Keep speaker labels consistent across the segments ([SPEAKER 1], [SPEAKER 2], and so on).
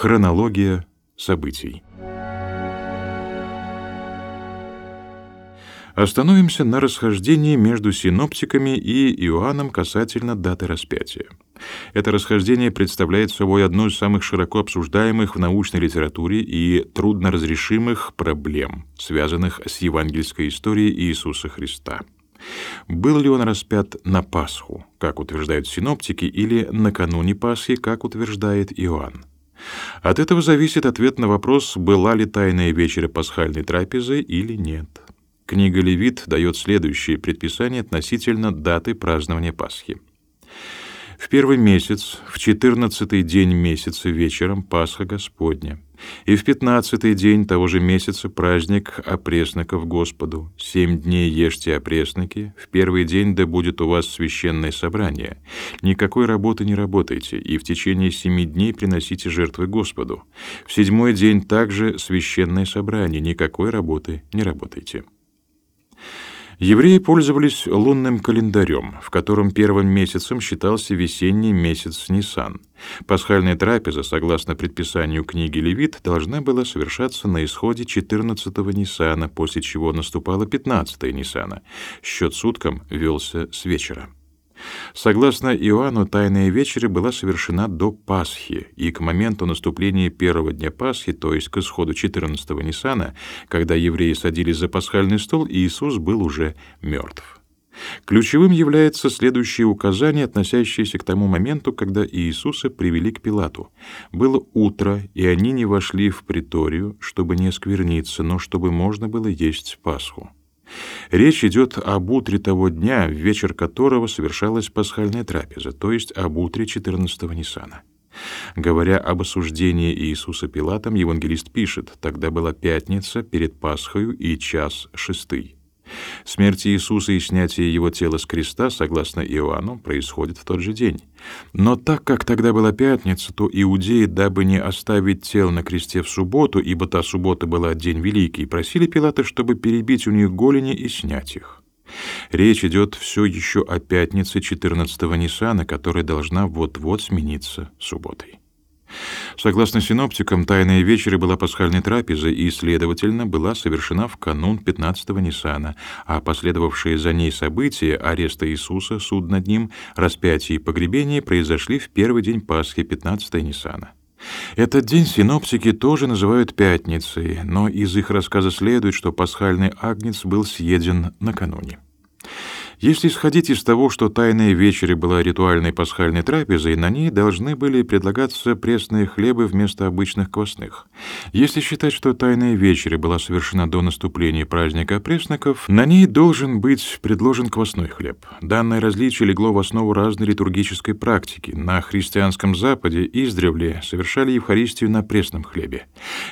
[SPEAKER 1] Хронология событий. Остановимся на расхождении между синоптиками и Иоанном касательно даты распятия. Это расхождение представляет собой одну из самых широко обсуждаемых в научной литературе и трудноразрешимых проблем, связанных с евангельской историей Иисуса Христа. Был ли он распят на Пасху, как утверждают синоптики, или накануне Пасхи, как утверждает Иоанн? От этого зависит ответ на вопрос, была ли тайная вечеря пасхальной трапезы или нет. Книга Левит дает следующие предписания относительно даты празднования Пасхи. В первый месяц, в четырнадцатый день месяца вечером Пасха Господня, и в пятнадцатый день того же месяца праздник опресноков Господу. Семь дней ешьте опресноки, в первый день да будет у вас священное собрание. Никакой работы не работайте, и в течение семи дней приносите жертвы Господу. В седьмой день также священное собрание, никакой работы не работайте. Евреи пользовались лунным календарем, в котором первым месяцем считался весенний месяц Нисан. Пасхальная трапеза, согласно предписанию книги Левит, должна была совершаться на исходе 14-го Нисана, после чего наступало 15-е Нисана. Счет суткам велся с вечера. Согласно Иоанну, Тайная вечеря была совершена до Пасхи, и к моменту наступления первого дня Пасхи, то есть к исходу 14-го Ниссана, когда евреи садились за пасхальный стол, Иисус был уже мертв. Ключевым является следующее указание, относящееся к тому моменту, когда Иисуса привели к Пилату. Было утро, и они не вошли в приторию, чтобы не оскверниться, но чтобы можно было есть Пасху. Речь идет об утре того дня, в вечер которого совершалась пасхальная трапеза, то есть об утре 14-го Ниссана. Говоря об осуждении Иисуса Пилатом, евангелист пишет, «Тогда была пятница перед Пасхою и час шестый». Смерть Иисуса и снятие его тела с креста, согласно Иоанну, происходит в тот же день. Но так как тогда была пятница, то иудеи, дабы не оставить тело на кресте в субботу, ибо та суббота была день великий, просили Пилата, чтобы перебить у них голени и снять их. Речь идет все еще о пятнице 14-го Ниссана, которая должна вот-вот смениться субботой. Согласно синоптикам, Тайная вечеря была пасхальной трапезой и, следовательно, была совершена в канун 15-го Ниссана, а последовавшие за ней события ареста Иисуса, суд над ним, распятие и погребение произошли в первый день Пасхи 15-го Ниссана. Этот день синоптики тоже называют пятницей, но из их рассказа следует, что пасхальный агнец был съеден накануне. Если исходить из того, что Тайная вечеря была ритуальной пасхальной трапезой, на ней должны были предлагаться пресные хлебы вместо обычных квасных. Если считать, что Тайная вечеря была совершена до наступления праздника пресноков, на ней должен быть предложен квасной хлеб. Данное различие легло в основу разной литургической практики. На христианском Западе издревле совершали Евхаристию на пресном хлебе.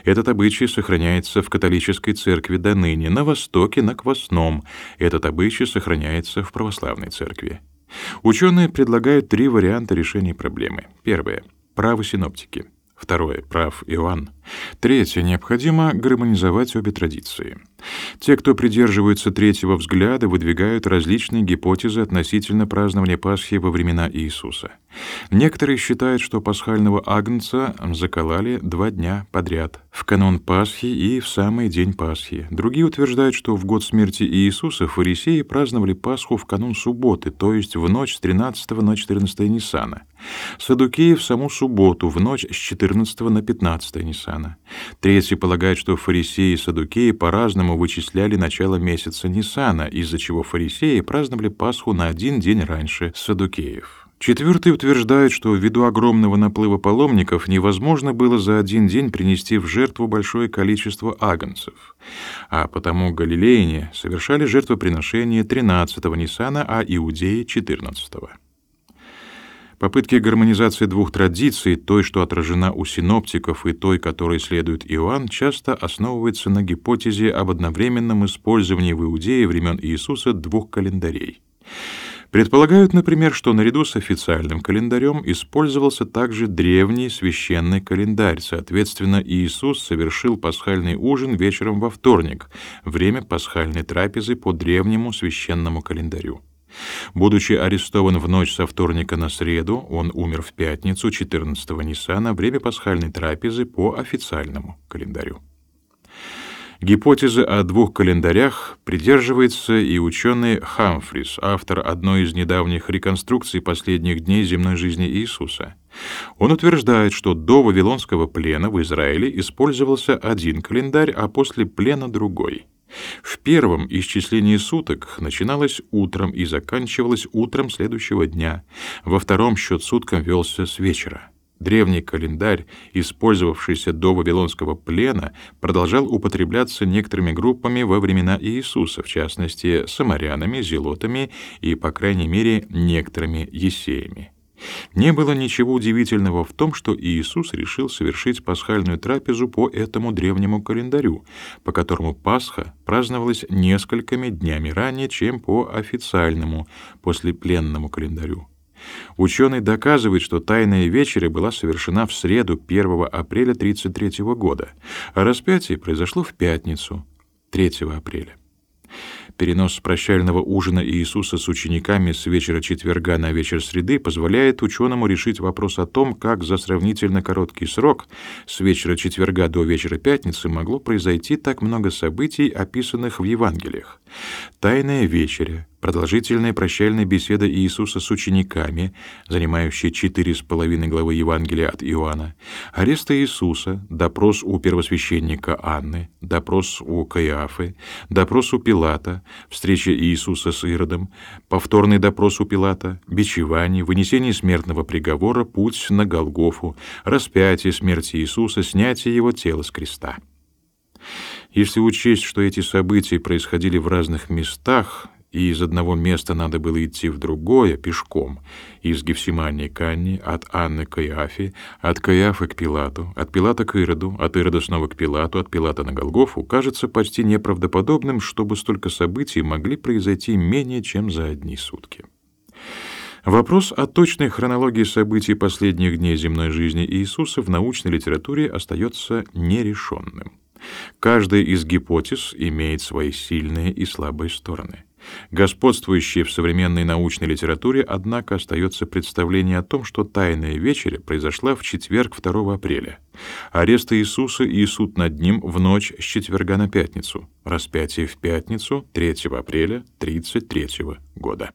[SPEAKER 1] Этот обычай сохраняется в католической церкви до ныне, на Востоке — на квасном. Этот обычай сохраняется в православной церкви. Ученые предлагают три варианта решения проблемы. Первое — право синоптики. Второе — прав Иоанн. Третье — необходимо гармонизовать обе традиции. Те, кто придерживается третьего взгляда, выдвигают различные гипотезы относительно празднования Пасхи во времена Иисуса. Некоторые считают, что пасхального агнца закололи два дня подряд, в канон Пасхи и в самый день Пасхи. Другие утверждают, что в год смерти Иисуса фарисеи праздновали Пасху в канун субботы, то есть в ночь с 13 на 14 Ниссана. Садукеи в саму субботу, в ночь с 14 на 15 Ниссана. Третьи полагают, что фарисеи и садукеи по-разному вычисляли начало месяца Ниссана, из-за чего фарисеи праздновали Пасху на один день раньше садукеев. Четвертый утверждает, что ввиду огромного наплыва паломников невозможно было за один день принести в жертву большое количество агнцев, а потому галилеяне совершали жертвоприношение 13-го Ниссана, а иудеи — 14-го. Попытки гармонизации двух традиций, той, что отражена у синоптиков, и той, которой следует Иоанн, часто основываются на гипотезе об одновременном использовании в Иудее времен Иисуса двух календарей. Предполагают, например, что наряду с официальным календарем использовался также древний священный календарь. Соответственно, Иисус совершил пасхальный ужин вечером во вторник, время пасхальной трапезы по древнему священному календарю. Будучи арестован в ночь со вторника на среду, он умер в пятницу 14-го Ниссана, время пасхальной трапезы по официальному календарю. Гипотезы о двух календарях придерживается и ученый Хамфрис, автор одной из недавних реконструкций последних дней земной жизни Иисуса. Он утверждает, что до Вавилонского плена в Израиле использовался один календарь, а после плена другой. В первом исчислении суток начиналось утром и заканчивалось утром следующего дня. Во втором счет суткам велся с вечера. Древний календарь, использовавшийся до Вавилонского плена, продолжал употребляться некоторыми группами во времена Иисуса, в частности, самарянами, зелотами и, по крайней мере, некоторыми есеями. Не было ничего удивительного в том, что Иисус решил совершить пасхальную трапезу по этому древнему календарю, по которому Пасха праздновалась несколькими днями ранее, чем по официальному, послепленному календарю. Ученый доказывает, что Тайная вечеря была совершена в среду 1 апреля 33 года, а распятие произошло в пятницу 3 апреля. Перенос прощального ужина Иисуса с учениками с вечера четверга на вечер среды позволяет ученому решить вопрос о том, как за сравнительно короткий срок с вечера четверга до вечера пятницы могло произойти так много событий, описанных в Евангелиях. Тайная вечеря, продолжительная прощальная беседа Иисуса с учениками, занимающая четыре с половиной главы Евангелия от Иоанна, арест Иисуса, допрос у первосвященника Анны, допрос у Каиафы, допрос у Пилата, встреча Иисуса с Иродом, повторный допрос у Пилата, бичевание, вынесение смертного приговора, путь на Голгофу, распятие смерти Иисуса, снятие его тела с креста. Если учесть, что эти события происходили в разных местах, и из одного места надо было идти в другое пешком, из Гефсимании к Анне, от Анны к Каиафе, от Каиафы к Пилату, от Пилата к Ироду, от Ирода снова к Пилату, от Пилата на Голгофу, кажется почти неправдоподобным, чтобы столько событий могли произойти менее чем за одни сутки. Вопрос о точной хронологии событий последних дней земной жизни Иисуса в научной литературе остается нерешенным. Каждая из гипотез имеет свои сильные и слабые стороны. Господствующее в современной научной литературе, однако, остается представление о том, что Тайная вечеря произошла в четверг 2 апреля. Арест Иисуса и суд над ним в ночь с четверга на пятницу. Распятие в пятницу 3 апреля 33 года.